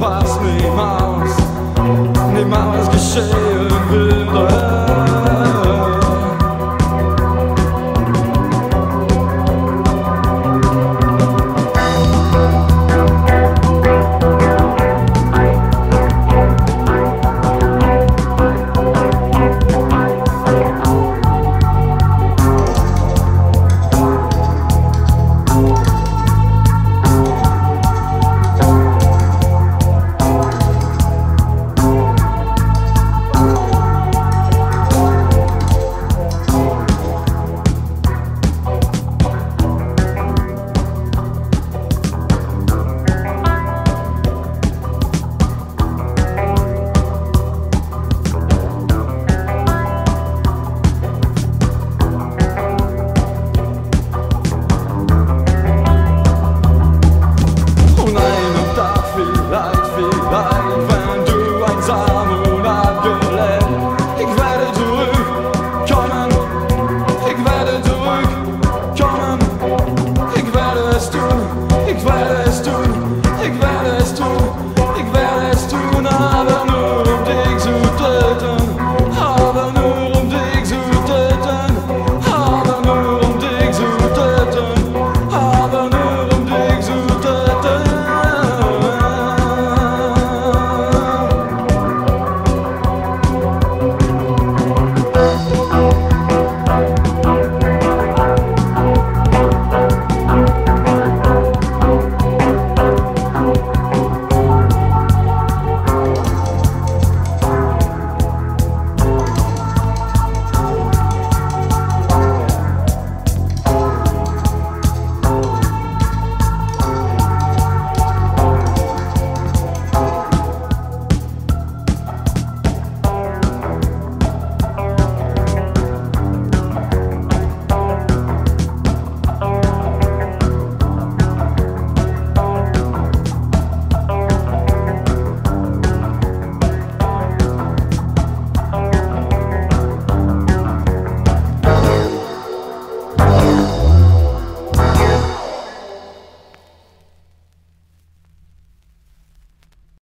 Pass me, maus, Nimm alles geschehe, will du